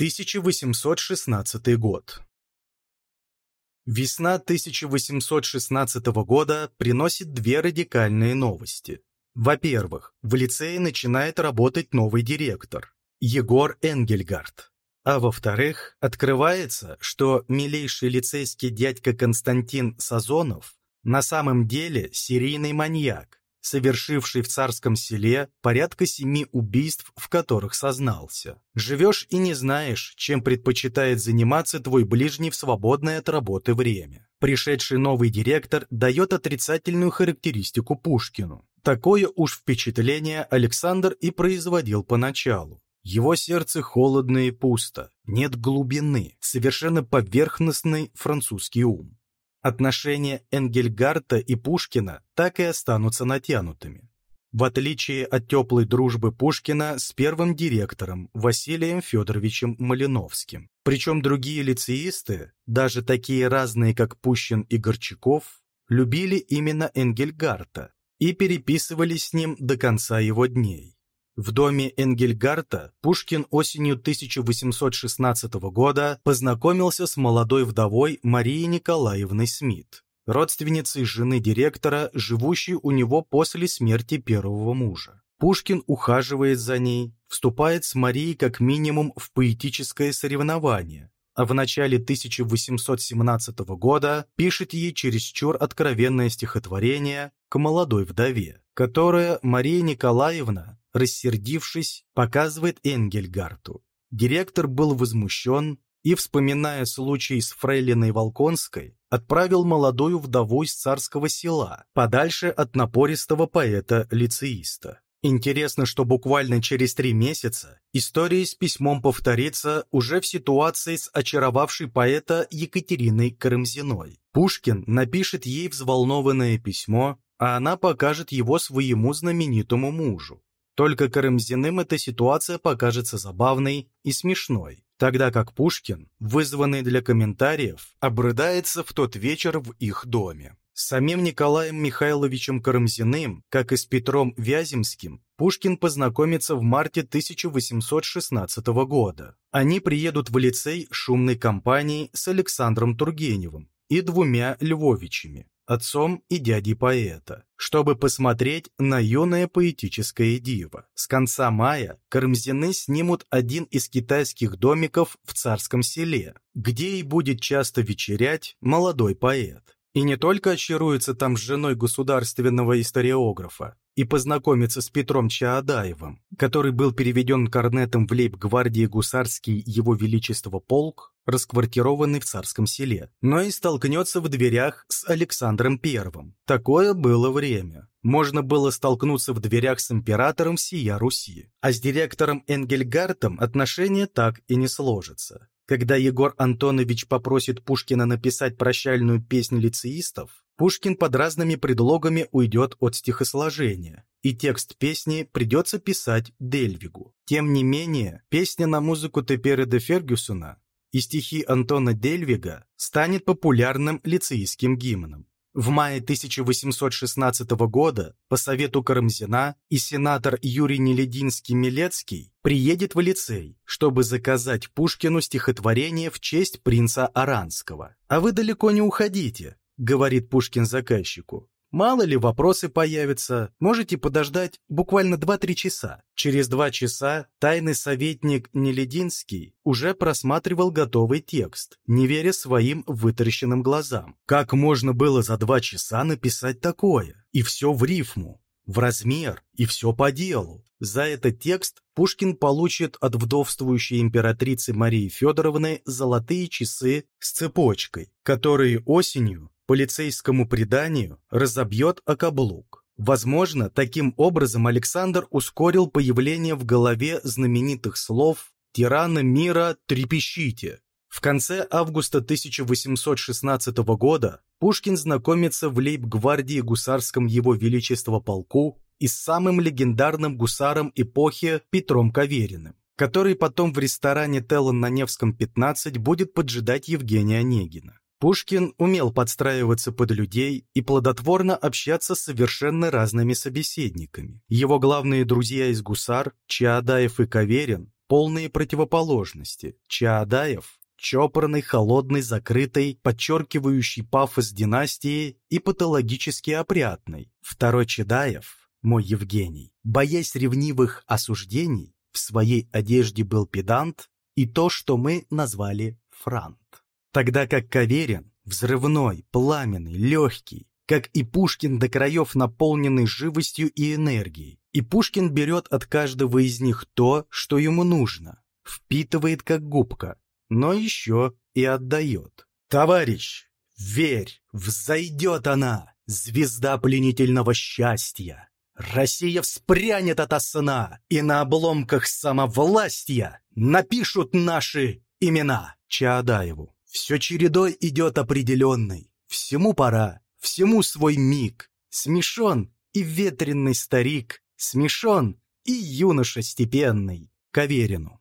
1816 год. Весна 1816 года приносит две радикальные новости. Во-первых, в лицее начинает работать новый директор – Егор Энгельгард. А во-вторых, открывается, что милейший лицейский дядька Константин Сазонов на самом деле серийный маньяк, совершивший в царском селе порядка семи убийств, в которых сознался. Живешь и не знаешь, чем предпочитает заниматься твой ближний в свободное от работы время. Пришедший новый директор дает отрицательную характеристику Пушкину. Такое уж впечатление Александр и производил поначалу. Его сердце холодно и пусто, нет глубины, совершенно поверхностный французский ум. Отношения Энгельгарта и Пушкина так и останутся натянутыми. В отличие от теплой дружбы Пушкина с первым директором Василием Федоровичем Малиновским. Причем другие лицеисты, даже такие разные, как Пущин и Горчаков, любили именно Энгельгарта и переписывались с ним до конца его дней. В доме Энгельгарта Пушкин осенью 1816 года познакомился с молодой вдовой Марией Николаевной Смит, родственницей жены директора, живущей у него после смерти первого мужа. Пушкин ухаживает за ней, вступает с Марией как минимум в поэтическое соревнование, а в начале 1817 года пишет ей чересчур откровенное стихотворение к молодой вдове, которое Мария Николаевна рассердившись, показывает Энгельгарту. Директор был возмущен и, вспоминая случай с фрейлиной Волконской, отправил молодую вдову из царского села, подальше от напористого поэта-лицеиста. Интересно, что буквально через три месяца история с письмом повторится уже в ситуации с очаровавшей поэта Екатериной Карамзиной. Пушкин напишет ей взволнованное письмо, а она покажет его своему знаменитому мужу. Только Карамзиным эта ситуация покажется забавной и смешной, тогда как Пушкин, вызванный для комментариев, обрыдается в тот вечер в их доме. С самим Николаем Михайловичем Карамзиным, как и с Петром Вяземским, Пушкин познакомится в марте 1816 года. Они приедут в лицей шумной компании с Александром Тургеневым и двумя Львовичами отцом и дядей поэта, чтобы посмотреть на юное поэтическое диво. С конца мая Карамзины снимут один из китайских домиков в царском селе, где и будет часто вечерять молодой поэт. И не только очаруется там с женой государственного историографа, и познакомиться с Петром Чаадаевым, который был переведен корнетом в лейб-гвардии гусарский его величество полк, расквартированный в царском селе, но и столкнется в дверях с Александром Первым. Такое было время. Можно было столкнуться в дверях с императором сия Руси, а с директором Энгельгартом отношения так и не сложатся. Когда Егор Антонович попросит Пушкина написать прощальную песнь лицеистов, Пушкин под разными предлогами уйдет от стихосложения, и текст песни придется писать Дельвигу. Тем не менее, песня на музыку Тепере де Фергюсона и стихи Антона Дельвига станет популярным лицеистским гимном. В мае 1816 года по совету Карамзина и сенатор Юрий Нелединский-Милецкий приедет в лицей, чтобы заказать Пушкину стихотворение в честь принца Аранского. «А вы далеко не уходите», — говорит Пушкин заказчику. Мало ли вопросы появятся, можете подождать буквально 2-3 часа. Через два часа тайный советник Нелединский уже просматривал готовый текст, не веря своим вытаращенным глазам. Как можно было за два часа написать такое? И все в рифму, в размер, и все по делу. За этот текст Пушкин получит от вдовствующей императрицы Марии Федоровны золотые часы с цепочкой, которые осенью полицейскому преданию разобьет о. Возможно, таким образом Александр ускорил появление в голове знаменитых слов «Тираны мира, трепещите». В конце августа 1816 года Пушкин знакомится в лейб-гвардии гусарском Его Величества полку и с самым легендарным гусаром эпохи Петром Кавериным, который потом в ресторане Теллон на Невском 15 будет поджидать Евгения Онегина. Пушкин умел подстраиваться под людей и плодотворно общаться с совершенно разными собеседниками. Его главные друзья из гусар, Чаадаев и Каверин, полные противоположности. Чаадаев чопорный, холодный, закрытый, подчеркивающий пафос династии и патологически опрятный. Второй Чедаев, мой Евгений, боясь ревнивых осуждений, в своей одежде был педант и то, что мы назвали франт. Тогда как Каверин, взрывной, пламенный, легкий, как и Пушкин до краев наполненный живостью и энергией. И Пушкин берет от каждого из них то, что ему нужно, впитывает как губка, но еще и отдает. «Товарищ, верь, взойдет она, звезда пленительного счастья! Россия вспрянет ото сна, и на обломках самовластия напишут наши имена!» Чаадаеву. «Все чередой идет определенный, всему пора, всему свой миг. Смешон и ветренный старик, смешон и юноша степенный, Каверину.